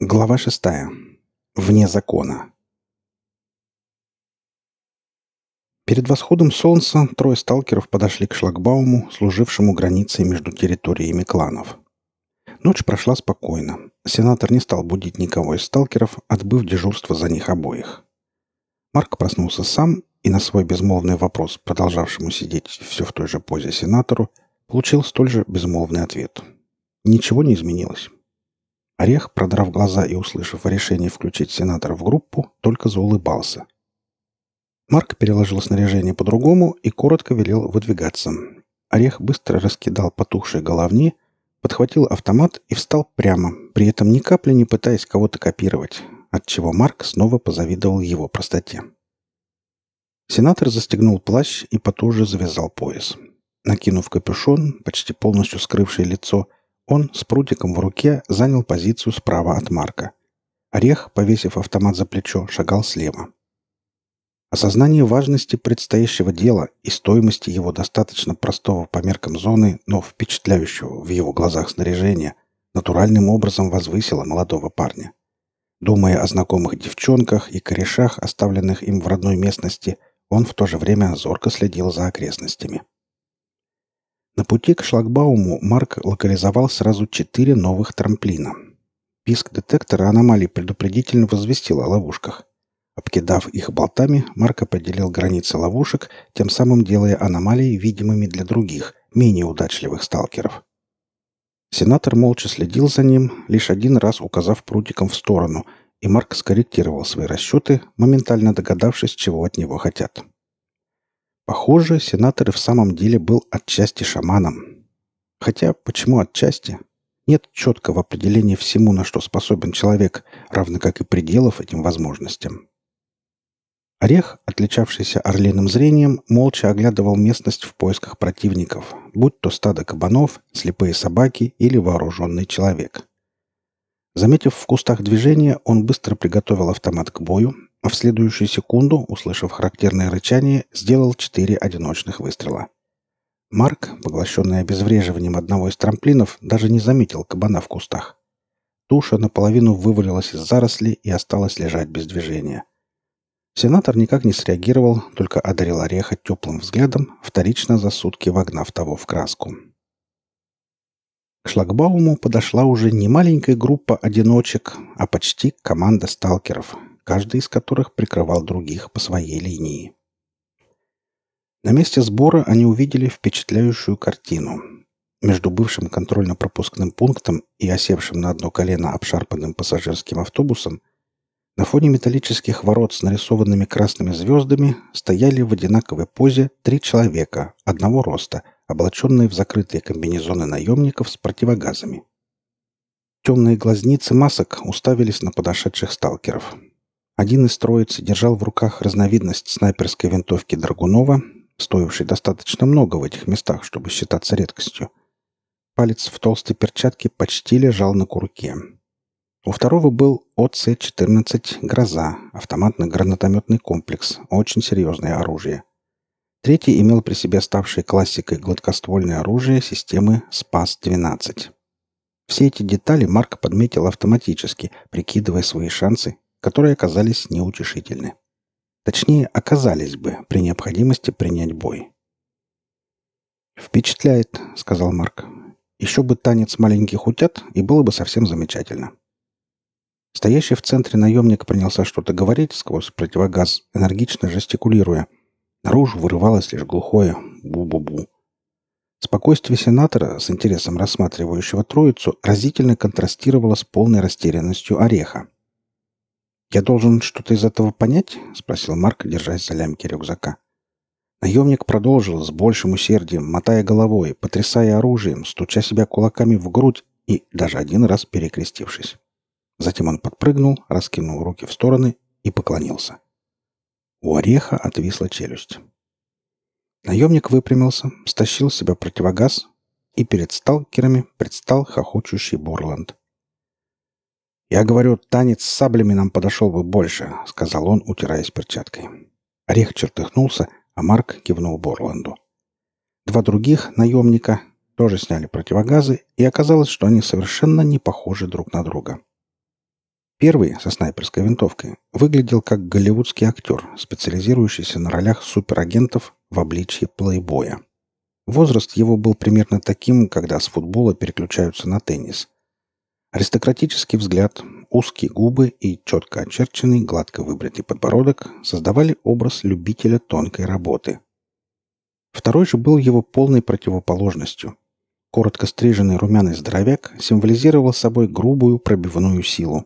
Глава шестая. Вне закона. Перед восходом солнца трое сталкеров подошли к шлагбауму, служившему границей между территориями кланов. Ночь прошла спокойно. Сенатор не стал будить никого из сталкеров, отбыв дежурство за них обоих. Марк проснулся сам и на свой безмолвный вопрос, продолжавшему сидеть все в той же позе сенатору, получил столь же безмолвный ответ. Ничего не изменилось. Орех, продрав глаза и услышав о решении включить сенатора в группу, только заулыбался. Марк переложил снаряжение по-другому и коротко велел выдвигаться. Орех быстро раскидал потухшие головни, подхватил автомат и встал прямо, при этом ни капли не пытаясь кого-то копировать, отчего Марк снова позавидовал его простоте. Сенатор застегнул плащ и потуже завязал пояс. Накинув капюшон, почти полностью скрывший лицо, он с прутиком в руке занял позицию справа от Марка. Орех, повесив автомат за плечо, шагал слева. Осознание важности предстоящего дела и стоимости его достаточно простого по меркам зоны, но впечатляющего в его глазах снаряжения, натуральным образом возвысило молодого парня. Думая о знакомых девчонках и корешах, оставленных им в родной местности, он в то же время зорко следил за окрестностями. На пути к шлагбауму Марк локализовал сразу четыре новых трамплина. Писк детектора аномалий предупредительно возвестил о ловушках. Обкидав их болтами, Марк определил границы ловушек, тем самым делая аномалии видимыми для других, менее удачливых сталкеров. Сенатор молча следил за ним, лишь один раз указав прутиком в сторону, и Марк скорректировал свои расчеты, моментально догадавшись, чего от него хотят. Похоже, сенатор и в самом деле был отчасти шаманом. Хотя, почему отчасти? Нет четкого определения всему, на что способен человек, равно как и пределов этим возможностям. Орех, отличавшийся орлиным зрением, молча оглядывал местность в поисках противников, будь то стадо кабанов, слепые собаки или вооруженный человек. Заметив в кустах движение, он быстро приготовил автомат к бою, в следующую секунду, услышав характерное рычание, сделал четыре одиночных выстрела. Марк, поглощенный обезвреживанием одного из трамплинов, даже не заметил кабана в кустах. Туша наполовину вывалилась из зарослей и осталась лежать без движения. Сенатор никак не среагировал, только одарил ореха теплым взглядом, вторично за сутки вогнав того в краску. К шлагбауму подошла уже не маленькая группа одиночек, а почти команда сталкеров, каждый из которых прикрывал других по своей линии. На месте сбора они увидели впечатляющую картину. Между бывшим контрольно-пропускным пунктом и осевшим на одно колено обшарпанным пассажирским автобусом на фоне металлических ворот с нарисованными красными звездами стояли в одинаковой позе три человека одного роста, облаченные в закрытые комбинезоны наемников с противогазами. Темные глазницы масок уставились на подошедших сталкеров. Один из троицы держал в руках разновидность снайперской винтовки Драгунова, стоившей достаточно много в этих местах, чтобы считаться редкостью. Палец в толстой перчатке почти лежал на курке. У второго был ОЦ-14 «Гроза» — автоматно-гранатометный комплекс, очень серьезное оружие. Третий имел при себе ставшее классикой гладкоствольное оружие системы СПАС-12. Все эти детали Марк подметил автоматически, прикидывая свои шансы которые оказались неутешительны. Точнее, оказались бы при необходимости принять бой. «Впечатляет», — сказал Марк. «Еще бы танец маленьких утят, и было бы совсем замечательно». Стоящий в центре наемник принялся что-то говорить сквозь противогаз, энергично жестикулируя. Наружу вырывалось лишь глухое «бу-бу-бу». Спокойствие сенатора, с интересом рассматривающего троицу, разительно контрастировало с полной растерянностью ореха. «Я должен что-то из этого понять?» — спросил Марк, держась за лямки рюкзака. Наемник продолжил с большим усердием, мотая головой, потрясая оружием, стуча себя кулаками в грудь и даже один раз перекрестившись. Затем он подпрыгнул, раскинул руки в стороны и поклонился. У ореха отвисла челюсть. Наемник выпрямился, стащил с себя противогаз, и перед сталкерами предстал хохочущий Борланд. «Я говорю, танец с саблями нам подошел бы больше», — сказал он, утираясь перчаткой. Орех чертыхнулся, а Марк кивнул Борланду. Два других наемника тоже сняли противогазы, и оказалось, что они совершенно не похожи друг на друга. Первый, со снайперской винтовкой, выглядел как голливудский актер, специализирующийся на ролях суперагентов в обличье плейбоя. Возраст его был примерно таким, когда с футбола переключаются на теннис. Аристократический взгляд, узкие губы и четко очерченный, гладко выбритый подбородок создавали образ любителя тонкой работы. Второй же был его полной противоположностью. Коротко стриженный румяный здоровяк символизировал собой грубую пробивную силу.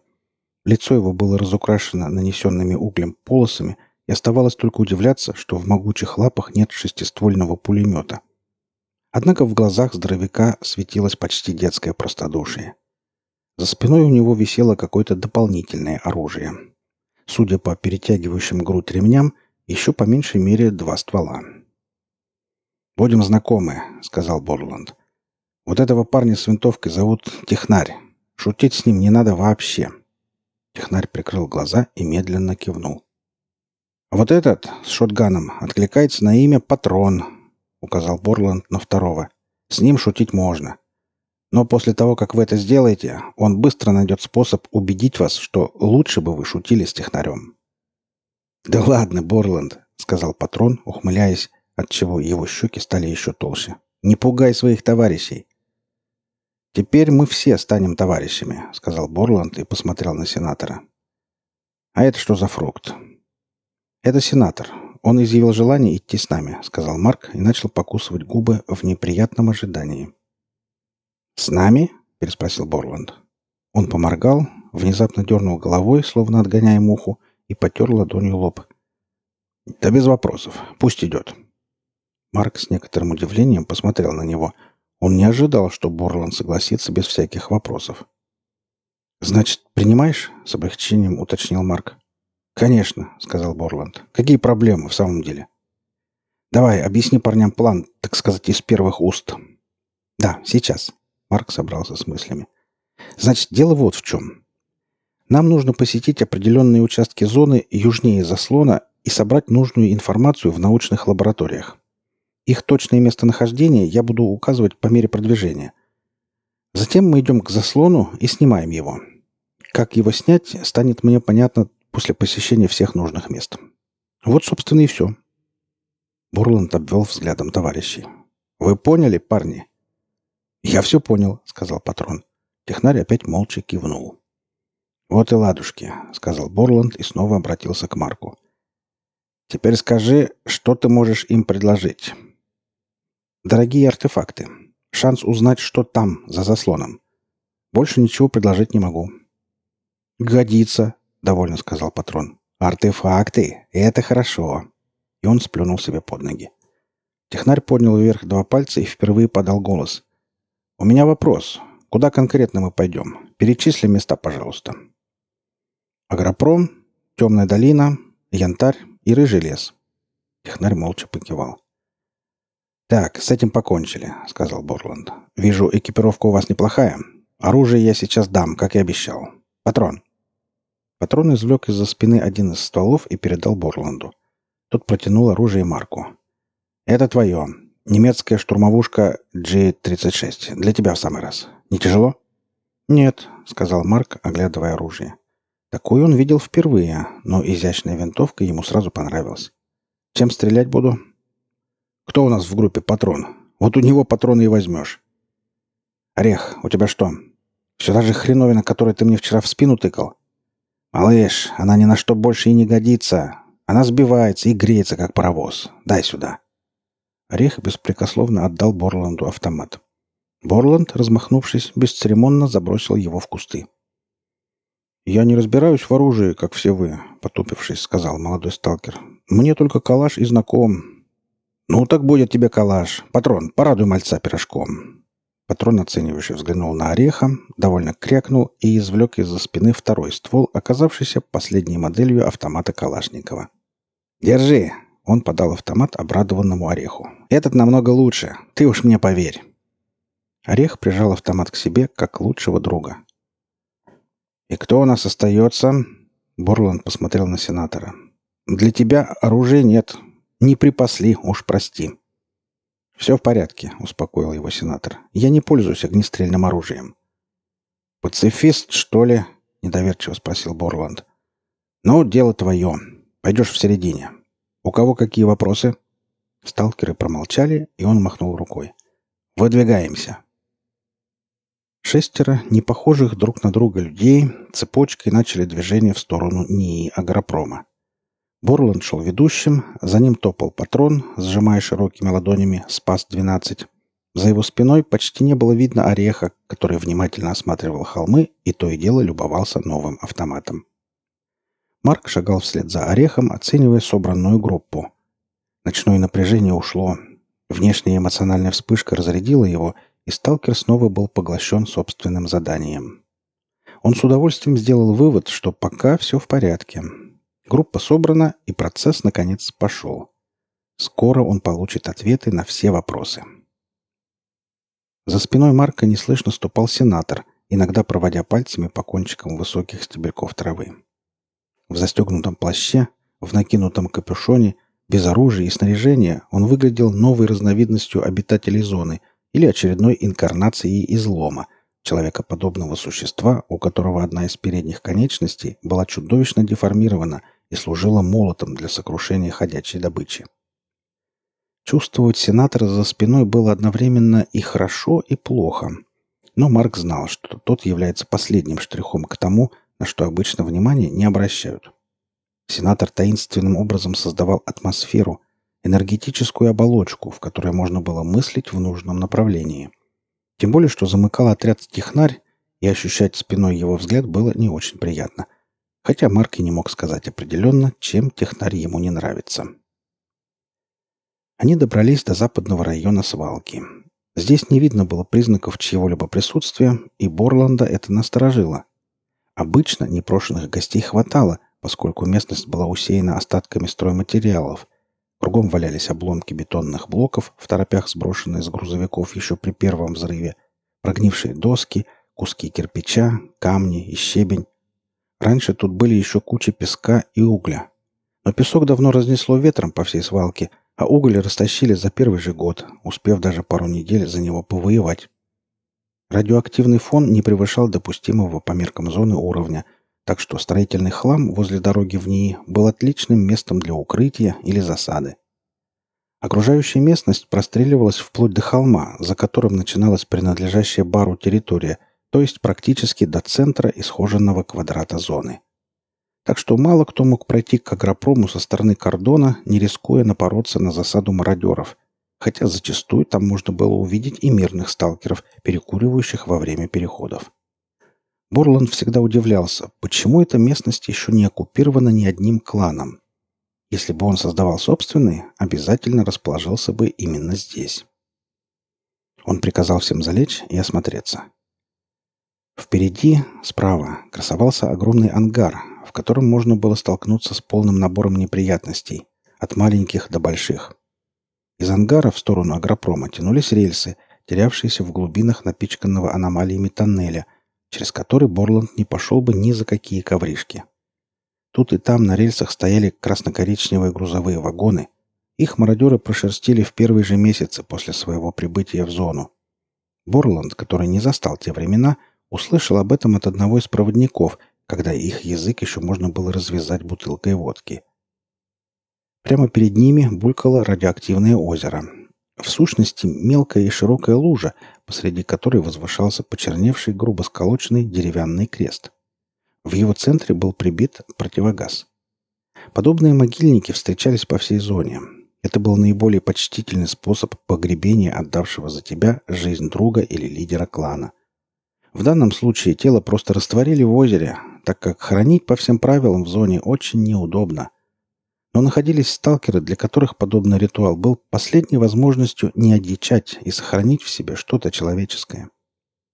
Лицо его было разукрашено нанесенными углем полосами, и оставалось только удивляться, что в могучих лапах нет шестиствольного пулемета. Однако в глазах здоровяка светилось почти детское простодушие. За спиной у него висело какое-то дополнительное оружие. Судя по перетягивающим грудь ремням, еще по меньшей мере два ствола. «Будем знакомы», — сказал Борланд. «Вот этого парня с винтовкой зовут Технарь. Шутить с ним не надо вообще». Технарь прикрыл глаза и медленно кивнул. «А вот этот с шотганом откликается на имя Патрон», — указал Борланд на второго. «С ним шутить можно. Но после того, как вы это сделаете, он быстро найдет способ убедить вас, что лучше бы вы шутили с технарем». «Да ладно, Борланд», — сказал Патрон, ухмыляясь, отчего его щеки стали еще толще. «Не пугай своих товарищей. «Теперь мы все станем товарищами», — сказал Борланд и посмотрел на сенатора. «А это что за фрукт?» «Это сенатор. Он изъявил желание идти с нами», — сказал Марк и начал покусывать губы в неприятном ожидании. «С нами?» — переспросил Борланд. Он поморгал, внезапно дернул головой, словно отгоняя муху, и потер ладонью лоб. «Да без вопросов. Пусть идет». Марк с некоторым удивлением посмотрел на него — он не ожидал, что Борланд согласится без всяких вопросов. «Значит, принимаешь?» — с облегчением уточнил Марк. «Конечно», — сказал Борланд. «Какие проблемы в самом деле?» «Давай, объясни парням план, так сказать, из первых уст». «Да, сейчас». Марк собрался с мыслями. «Значит, дело вот в чем. Нам нужно посетить определенные участки зоны южнее заслона и собрать нужную информацию в научных лабораториях. Их точное местонахождение я буду указывать по мере продвижения. Затем мы идем к заслону и снимаем его. Как его снять, станет мне понятно после посещения всех нужных мест. Вот, собственно, и все. Бурланд обвел взглядом товарищей. «Вы поняли, парни?» «Я все понял», — сказал патрон. Технарь опять молча кивнул. «Вот и ладушки», — сказал Борланд и снова обратился к Марку. «Теперь скажи, что ты можешь им предложить?» Дорогие артефакты. Шанс узнать, что там, за заслоном. Больше ничего предложить не могу. «Годится», — довольно сказал патрон. «Артефакты — это хорошо». И он сплюнул себе под ноги. Технарь поднял вверх два пальца и впервые подал голос. «У меня вопрос. Куда конкретно мы пойдем? Перечисли места, пожалуйста». «Агропром», «Темная долина», «Янтарь» и «Рыжий лес». Технарь молча покивал. «Так, с этим покончили», — сказал Борланд. «Вижу, экипировка у вас неплохая. Оружие я сейчас дам, как и обещал. Патрон». Патрон извлек из-за спины один из стволов и передал Борланду. Тот протянул оружие Марку. «Это твое. Немецкая штурмовушка G-36. Для тебя в самый раз. Не тяжело?» «Нет», — сказал Марк, оглядывая оружие. Такую он видел впервые, но изящная винтовка ему сразу понравилась. «Чем стрелять буду?» Кто у нас в группе патрон? Вот у него патроны и возьмешь. Орех, у тебя что? Все та же хреновина, которой ты мне вчера в спину тыкал? Малыш, она ни на что больше и не годится. Она сбивается и греется, как паровоз. Дай сюда. Орех беспрекословно отдал Борланду автомат. Борланд, размахнувшись, бесцеремонно забросил его в кусты. «Я не разбираюсь в оружии, как все вы», — потупившись, сказал молодой сталкер. «Мне только калаш и знаком. «Ну, так будет тебе калаш. Патрон, порадуй мальца пирожком». Патрон оценивающе взглянул на ореха, довольно крякнул и извлек из-за спины второй ствол, оказавшийся последней моделью автомата Калашникова. «Держи!» — он подал автомат обрадованному ореху. «Этот намного лучше. Ты уж мне поверь». Орех прижал автомат к себе, как лучшего друга. «И кто у нас остается?» Борланд посмотрел на сенатора. «Для тебя оружия нет. Не припасли, уж прости. Все в порядке, успокоил его сенатор. Я не пользуюсь огнестрельным оружием. Пацифист, что ли? — недоверчиво спросил Борланд. «Ну, дело твое. Пойдешь в середине. У кого какие вопросы?» Сталкеры промолчали, и он махнул рукой. «Выдвигаемся». Шестеро непохожих друг на друга людей цепочкой начали движение в сторону НИИ Агропрома. Борланд шел ведущим, за ним топал патрон, сжимая широкими ладонями СПАС-12. За его спиной почти не было видно ореха, который внимательно осматривал холмы и то и дело любовался новым автоматом. Марк шагал вслед за орехом, оценивая собранную группу. Ночное напряжение ушло. Внешняя эмоциональная вспышка разрядила его, и сталкер снова был поглощен собственным заданием. Он с удовольствием сделал вывод, что пока все в порядке. Группа собрана, и процесс, наконец, пошел. Скоро он получит ответы на все вопросы. За спиной Марка неслышно ступал сенатор, иногда проводя пальцами по кончикам высоких стебельков травы. В застегнутом плаще, в накинутом капюшоне, без оружия и снаряжения он выглядел новой разновидностью обитателей зоны или очередной инкарнацией излома, человекоподобного существа, у которого одна из передних конечностей была чудовищно деформирована и служила молотом для сокрушения ходячей добычи. Чувствовать сенатора за спиной было одновременно и хорошо, и плохо. Но Марк знал, что тот является последним штрихом к тому, на что обычно внимание не обращают. Сенатор таинственным образом создавал атмосферу, энергетическую оболочку, в которой можно было мыслить в нужном направлении. Тем более, что замыкал отряд технарь, и ощущать спиной его взгляд было не очень приятно. Хотя Марк и не мог сказать определенно, чем технарь ему не нравится. Они добрались до западного района свалки. Здесь не видно было признаков чьего-либо присутствия, и Борланда это насторожило. Обычно непрошенных гостей хватало, поскольку местность была усеяна остатками стройматериалов. Кругом валялись обломки бетонных блоков, в торопях сброшенные с грузовиков еще при первом взрыве, прогнившие доски, куски кирпича, камни и щебень. Раньше тут были еще куча песка и угля. Но песок давно разнесло ветром по всей свалке, а уголь растащили за первый же год, успев даже пару недель за него повоевать. Радиоактивный фон не превышал допустимого по меркам зоны уровня, так что строительный хлам возле дороги в НИИ был отличным местом для укрытия или засады. Окружающая местность простреливалась вплоть до холма, за которым начиналась принадлежащая бару территория, то есть практически до центра исхоженного квадрата зоны так что мало кто мог пройти к агропрому со стороны кордона, не рискуя напороться на засаду мародеров, хотя зачастую там можно было увидеть и мирных сталкеров, перекуривающих во время переходов. Борланд всегда удивлялся, почему эта местность еще не оккупирована ни одним кланом. Если бы он создавал собственный, обязательно расположился бы именно здесь. Он приказал всем залечь и осмотреться. Впереди, справа, красовался огромный ангар, в котором можно было столкнуться с полным набором неприятностей, от маленьких до больших. Из ангара в сторону агропрома тянулись рельсы, терявшиеся в глубинах напичканного аномалиями тоннеля, через который Борланд не пошел бы ни за какие ковришки. Тут и там на рельсах стояли красно-коричневые грузовые вагоны. Их мародеры прошерстили в первые же месяцы после своего прибытия в зону. Борланд, который не застал те времена, услышал об этом от одного из проводников – когда их язык еще можно было развязать бутылкой водки. Прямо перед ними булькало радиоактивное озеро. В сущности, мелкая и широкая лужа, посреди которой возвышался почерневший грубо сколоченный деревянный крест. В его центре был прибит противогаз. Подобные могильники встречались по всей зоне. Это был наиболее почтительный способ погребения отдавшего за тебя жизнь друга или лидера клана. В данном случае тело просто растворили в озере, так как хранить по всем правилам в зоне очень неудобно. Но находились сталкеры, для которых подобный ритуал был последней возможностью не одичать и сохранить в себе что-то человеческое.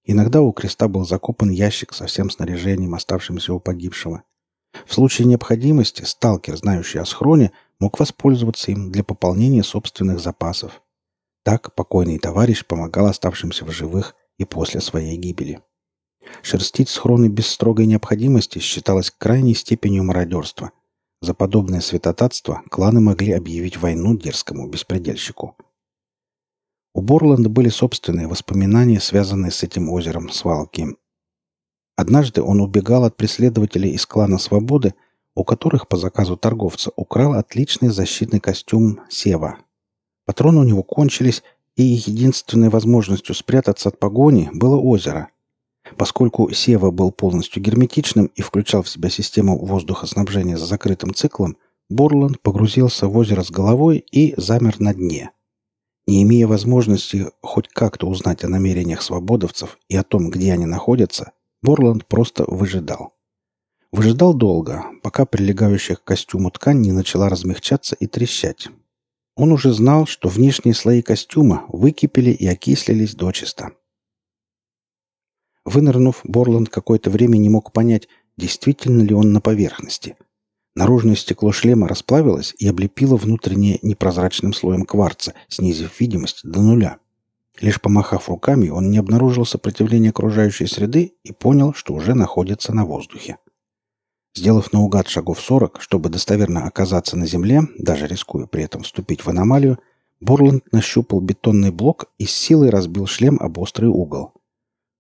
Иногда у креста был закопан ящик со всем снаряжением, оставшимся у погибшего. В случае необходимости сталкер, знающий о схроне, мог воспользоваться им для пополнения собственных запасов. Так покойный товарищ помогал оставшимся в живых и после своей гибели. Шерстить схроны без строгой необходимости считалось крайней степенью мародерства. За подобное святотатство кланы могли объявить войну дерзкому беспредельщику. У Борланда были собственные воспоминания, связанные с этим озером свалки. Однажды он убегал от преследователей из клана Свободы, у которых по заказу торговца украл отличный защитный костюм Сева. Патроны у него кончились, и единственной возможностью спрятаться от погони было озеро. Поскольку Сева был полностью герметичным и включал в себя систему воздухоснабжения с закрытым циклом, Борланд погрузился в озеро с головой и замер на дне. Не имея возможности хоть как-то узнать о намерениях свободовцев и о том, где они находятся, Борланд просто выжидал. Выжидал долго, пока прилегающая к костюму ткань не начала размягчаться и трещать. Он уже знал, что внешние слои костюма выкипели и окислились дочисто. Вынырнув, Борланд какое-то время не мог понять, действительно ли он на поверхности. Наружное стекло шлема расплавилось и облепило внутреннее непрозрачным слоем кварца, снизив видимость до нуля. Лишь помахав руками, он не обнаружил сопротивления окружающей среды и понял, что уже находится на воздухе. Сделав наугад шагов сорок, чтобы достоверно оказаться на земле, даже рискуя при этом вступить в аномалию, Борланд нащупал бетонный блок и с силой разбил шлем об острый угол.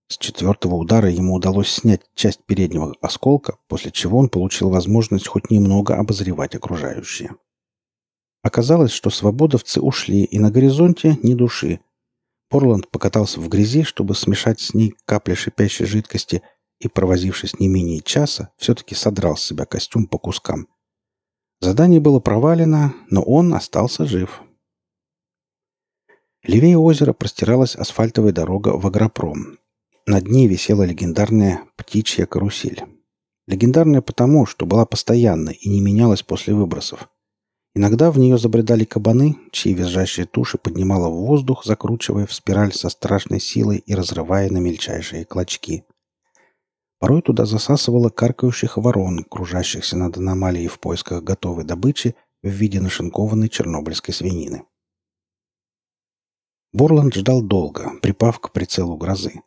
С четвертого удара ему удалось снять часть переднего осколка, после чего он получил возможность хоть немного обозревать окружающее. Оказалось, что свободовцы ушли, и на горизонте ни души. Порланд покатался в грязи, чтобы смешать с ней капли шипящей жидкости, и, провозившись не менее часа, все-таки содрал с себя костюм по кускам. Задание было провалено, но он остался жив. Левее озера простиралась асфальтовая дорога в Агропром, над ней висела легендарная птичья карусель. Легендарная потому, что была постоянной и не менялась после выбросов. Иногда в нее забредали кабаны, чьи визжащие туши поднимала в воздух, закручивая в спираль со страшной силой и разрывая на мельчайшие клочки. Порой туда засасывало каркающих ворон, кружащихся над аномалией в поисках готовой добычи в виде нашинкованной чернобыльской свинины. Борланд ждал долго, припав к прицелу грозы.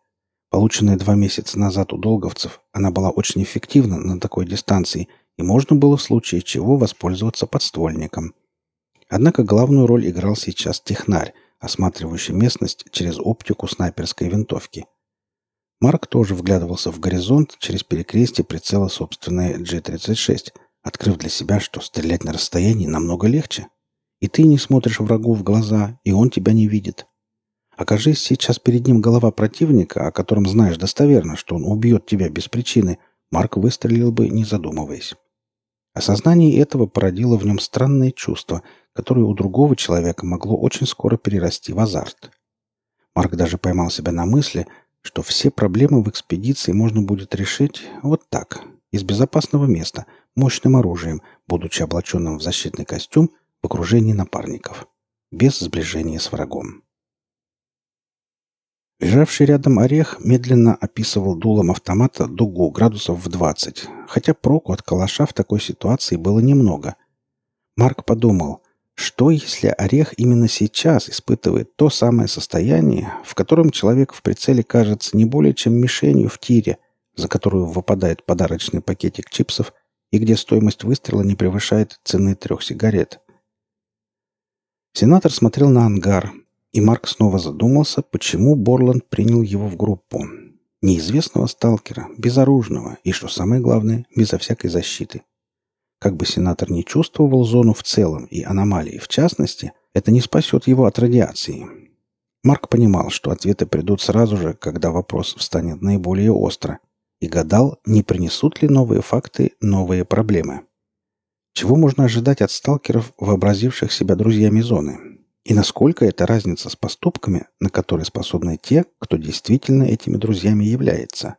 Полученная два месяца назад у долговцев, она была очень эффективна на такой дистанции, и можно было в случае чего воспользоваться подствольником. Однако главную роль играл сейчас технарь, осматривающий местность через оптику снайперской винтовки. Марк тоже вглядывался в горизонт через перекрестие прицела собственной G-36, открыв для себя, что стрелять на расстоянии намного легче. И ты не смотришь врагу в глаза, и он тебя не видит. Окажись сейчас перед ним голова противника, о котором знаешь достоверно, что он убьет тебя без причины, Марк выстрелил бы, не задумываясь. Осознание этого породило в нем странное чувство, которое у другого человека могло очень скоро перерасти в азарт. Марк даже поймал себя на мысли, что все проблемы в экспедиции можно будет решить вот так, из безопасного места, мощным оружием, будучи облаченным в защитный костюм в окружении напарников, без сближения с врагом. Лежавший рядом орех медленно описывал дулом автомата дугу градусов в 20, хотя проку от калаша в такой ситуации было немного. Марк подумал, что если орех именно сейчас испытывает то самое состояние, в котором человек в прицеле кажется не более чем мишенью в тире, за которую выпадает подарочный пакетик чипсов и где стоимость выстрела не превышает цены трех сигарет. Сенатор смотрел на ангар, и Марк снова задумался, почему Борланд принял его в группу. Неизвестного сталкера, безоружного и, что самое главное, безо всякой защиты. Как бы сенатор не чувствовал зону в целом и аномалии в частности, это не спасет его от радиации. Марк понимал, что ответы придут сразу же, когда вопрос встанет наиболее остро, и гадал, не принесут ли новые факты новые проблемы. Чего можно ожидать от сталкеров, вообразивших себя друзьями зоны? И насколько это разница с поступками, на которые способны те, кто действительно этими друзьями является.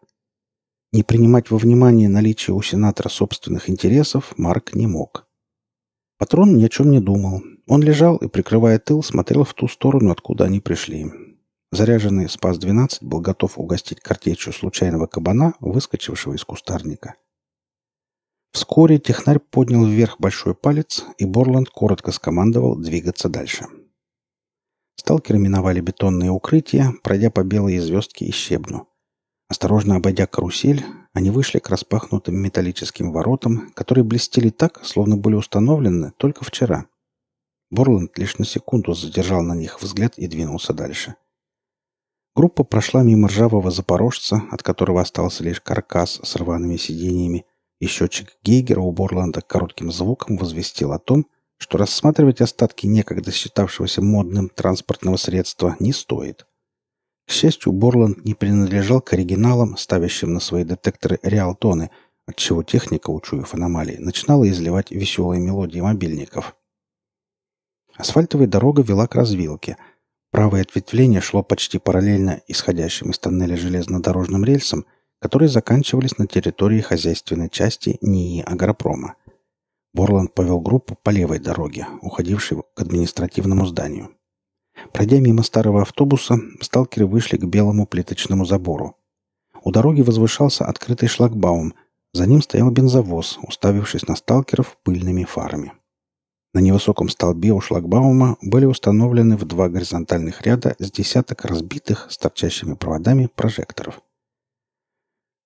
Не принимать во внимание наличие у сенатора собственных интересов Марк не мог. Патрон ни о чем не думал. Он лежал и, прикрывая тыл, смотрел в ту сторону, откуда они пришли. Заряженный Спас-12 был готов угостить картечью случайного кабана, выскочившего из кустарника. Вскоре технарь поднял вверх большой палец, и Борланд коротко скомандовал двигаться дальше. — Сталкеры миновали бетонные укрытия, пройдя по белой звездке и щебну. Осторожно обойдя карусель, они вышли к распахнутым металлическим воротам, которые блестели так, словно были установлены только вчера. Борланд лишь на секунду задержал на них взгляд и двинулся дальше. Группа прошла мимо ржавого запорожца, от которого остался лишь каркас с рваными сиденьями, и счетчик Гейгера у Борланда коротким звуком возвестил о том, что рассматривать остатки некогда считавшегося модным транспортного средства не стоит. К счастью, Борланд не принадлежал к оригиналам, ставящим на свои детекторы реалтоны, отчего техника, учуяв аномалии, начинала изливать веселые мелодии мобильников. Асфальтовая дорога вела к развилке – Правое ответвление шло почти параллельно исходящим из тоннеля железнодорожным рельсам, которые заканчивались на территории хозяйственной части НИИ «Агропрома». Борланд повел группу по левой дороге, уходившей к административному зданию. Пройдя мимо старого автобуса, сталкеры вышли к белому плиточному забору. У дороги возвышался открытый шлагбаум, за ним стоял бензовоз, уставившись на сталкеров пыльными фарами. На невысоком столбе у шлагбаума были установлены в два горизонтальных ряда с десяток разбитых с торчащими проводами прожекторов.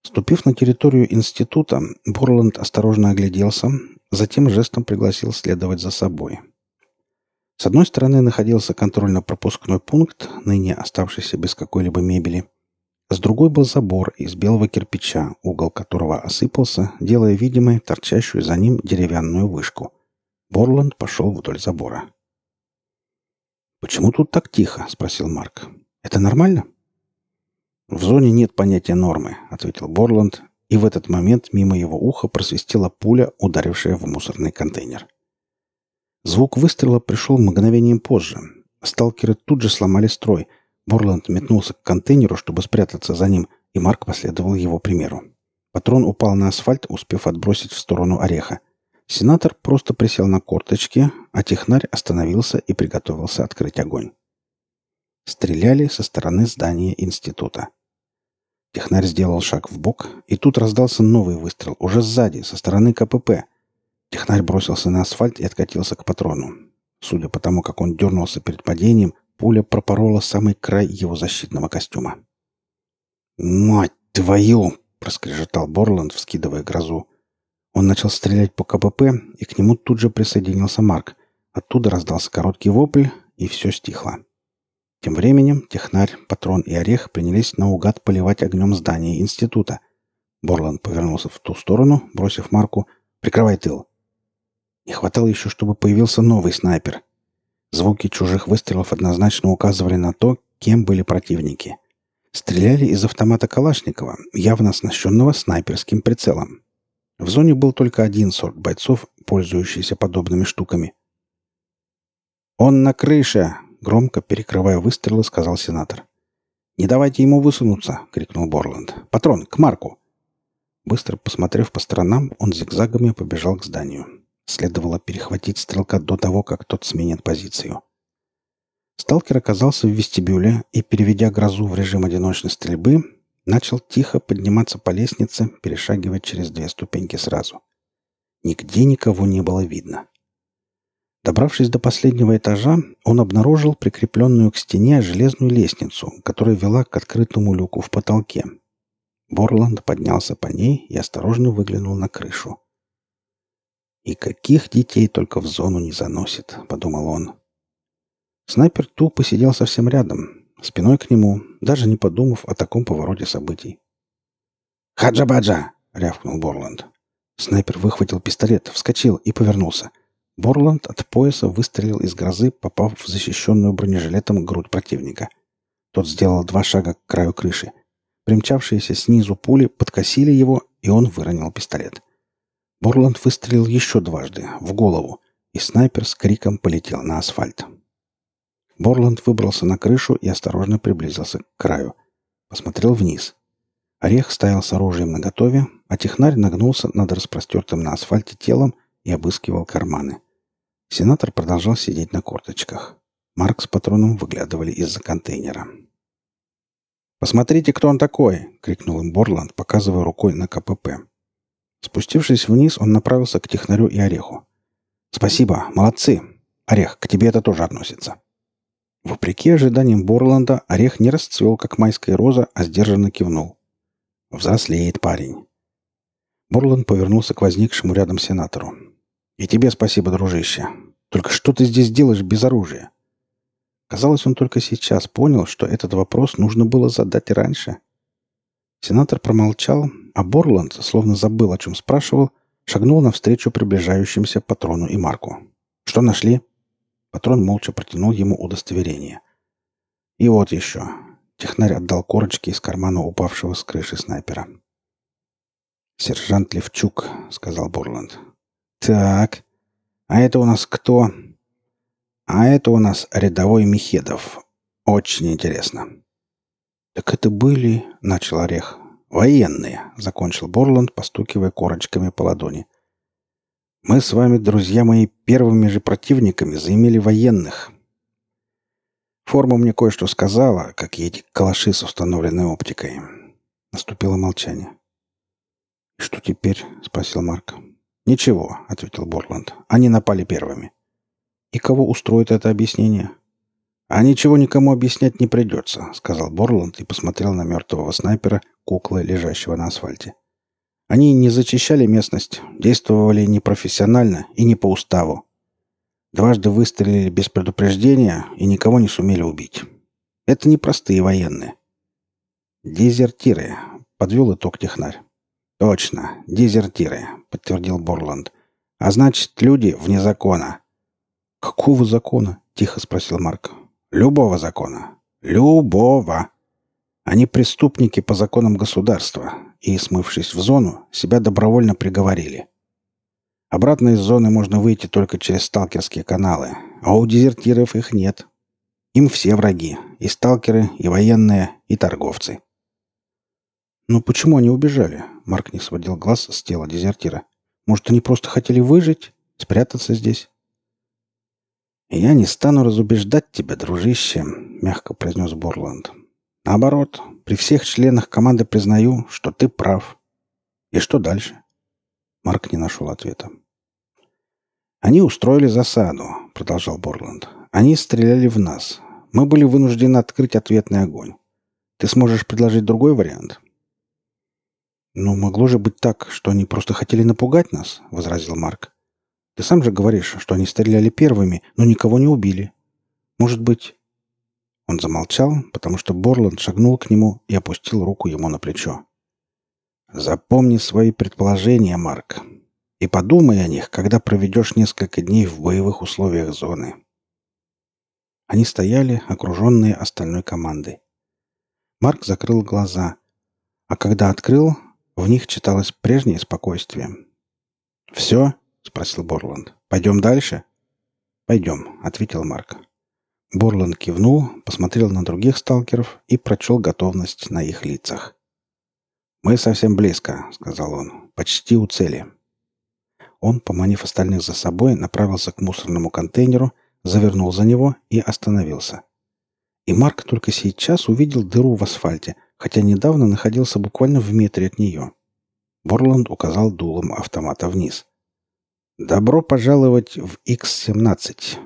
Ступив на территорию института, Борланд осторожно огляделся, затем жестом пригласил следовать за собой. С одной стороны находился контрольно-пропускной пункт, ныне оставшийся без какой-либо мебели. С другой был забор из белого кирпича, угол которого осыпался, делая видимой торчащую за ним деревянную вышку – Борланд пошел вдоль забора. «Почему тут так тихо?» — спросил Марк. «Это нормально?» «В зоне нет понятия нормы», — ответил Борланд, и в этот момент мимо его уха просвистела пуля, ударившая в мусорный контейнер. Звук выстрела пришел мгновением позже. Сталкеры тут же сломали строй. Борланд метнулся к контейнеру, чтобы спрятаться за ним, и Марк последовал его примеру. Патрон упал на асфальт, успев отбросить в сторону ореха. Сенатор просто присел на корточки, а технарь остановился и приготовился открыть огонь. Стреляли со стороны здания института. Технарь сделал шаг в бок, и тут раздался новый выстрел, уже сзади, со стороны КПП. Технарь бросился на асфальт и откатился к патрону. Судя по тому, как он дернулся перед падением, пуля пропорола самый край его защитного костюма. «Мать твою!» — проскрежетал Борланд, вскидывая грозу. Он начал стрелять по КПП, и к нему тут же присоединился Марк. Оттуда раздался короткий вопль, и все стихло. Тем временем технарь, патрон и орех принялись наугад поливать огнем здание института. Борланд повернулся в ту сторону, бросив Марку «Прикрывай тыл». Не хватало еще, чтобы появился новый снайпер. Звуки чужих выстрелов однозначно указывали на то, кем были противники. Стреляли из автомата Калашникова, явно оснащенного снайперским прицелом. В зоне был только один сорт бойцов, пользующийся подобными штуками. «Он на крыше!» — громко, перекрывая выстрелы, сказал сенатор. «Не давайте ему высунуться!» — крикнул Борланд. «Патрон, к Марку!» Быстро посмотрев по сторонам, он зигзагами побежал к зданию. Следовало перехватить стрелка до того, как тот сменит позицию. Сталкер оказался в вестибюле и, переведя грозу в режим одиночной стрельбы, начал тихо подниматься по лестнице, перешагивать через две ступеньки сразу. Нигде никого не было видно. Добравшись до последнего этажа, он обнаружил прикрепленную к стене железную лестницу, которая вела к открытому люку в потолке. Борланд поднялся по ней и осторожно выглянул на крышу. «И каких детей только в зону не заносит», — подумал он. Снайпер тупо сидел совсем рядом, спиной к нему, даже не подумав о таком повороте событий. «Хаджа-баджа!» — рявкнул Борланд. Снайпер выхватил пистолет, вскочил и повернулся. Борланд от пояса выстрелил из грозы, попав в защищенную бронежилетом грудь противника. Тот сделал два шага к краю крыши. Примчавшиеся снизу пули подкосили его, и он выронил пистолет. Борланд выстрелил еще дважды, в голову, и снайпер с криком полетел на асфальт. Борланд выбрался на крышу и осторожно приблизился к краю. Посмотрел вниз. Орех стоял с оружием наготове, а технарь нагнулся над распростертым на асфальте телом и обыскивал карманы. Сенатор продолжал сидеть на корточках. Марк с патроном выглядывали из-за контейнера. «Посмотрите, кто он такой!» — крикнул им Борланд, показывая рукой на КПП. Спустившись вниз, он направился к технарю и Ореху. «Спасибо, молодцы! Орех, к тебе это тоже относится!» Вопреки ожиданиям Борланда, орех не расцвел, как майская роза, а сдержанно кивнул. «Взрослеет парень». Борланд повернулся к возникшему рядом сенатору. «И тебе спасибо, дружище. Только что ты здесь делаешь без оружия?» Казалось, он только сейчас понял, что этот вопрос нужно было задать раньше. Сенатор промолчал, а Борланд, словно забыл, о чем спрашивал, шагнул навстречу приближающимся патрону и Марку. «Что нашли?» Патрон молча протянул ему удостоверение. «И вот еще». Технарь отдал корочки из кармана упавшего с крыши снайпера. «Сержант Левчук», — сказал Борланд. «Так, а это у нас кто?» «А это у нас рядовой Михедов. Очень интересно». «Так это были...» — начал Орех. «Военные», — закончил Борланд, постукивая корочками по ладони. Мы с вами, друзья мои, первыми же противниками заимели военных. Форма мне кое-что сказала, как эти калаши с установленной оптикой. Наступило молчание. «И что теперь?» — спросил Марк. «Ничего», — ответил Борланд. «Они напали первыми». «И кого устроит это объяснение?» «А ничего никому объяснять не придется», — сказал Борланд и посмотрел на мертвого снайпера, куклы, лежащего на асфальте. Они не зачищали местность, действовали непрофессионально и не по уставу. Дважды выстрелили без предупреждения и никого не сумели убить. Это не простые военные. «Дезертиры», — подвел итог технарь. «Точно, дезертиры», — подтвердил Борланд. «А значит, люди вне закона». «Какого закона?» — тихо спросил Марк. «Любого закона. Любого. Они преступники по законам государства, и, смывшись в зону, себя добровольно приговорили. Обратно из зоны можно выйти только через сталкерские каналы, а у дезертиров их нет. Им все враги, и сталкеры, и военные, и торговцы. «Ну почему они убежали?» Марк не сводил глаз с тела дезертира. «Может, они просто хотели выжить? Спрятаться здесь?» «Я не стану разубеждать тебя, дружище», — мягко произнес Борланд. Наоборот, при всех членах команды признаю, что ты прав. И что дальше? Марк не нашел ответа. Они устроили засаду, продолжал Борланд. Они стреляли в нас. Мы были вынуждены открыть ответный огонь. Ты сможешь предложить другой вариант? «Ну, могло же быть так, что они просто хотели напугать нас», — возразил Марк. «Ты сам же говоришь, что они стреляли первыми, но никого не убили. Может быть, он замолчал, потому что Борланд шагнул к нему и опустил руку ему на плечо. «Запомни свои предположения, Марк, и подумай о них, когда проведешь несколько дней в боевых условиях зоны». Они стояли, окруженные остальной командой. Марк закрыл глаза, а когда открыл, в них читалось прежнее спокойствие. «Все?» — спросил Борланд. «Пойдем дальше?» «Пойдем», — ответил Марк. Борланд кивнул, посмотрел на других сталкеров и прочел готовность на их лицах. «Мы совсем близко», — сказал он. «Почти у цели». Он, поманив остальных за собой, направился к мусорному контейнеру, завернул за него и остановился. И Марк только сейчас увидел дыру в асфальте, хотя недавно находился буквально в метре от нее. Борланд указал дулом автомата вниз. «Добро пожаловать в X-17.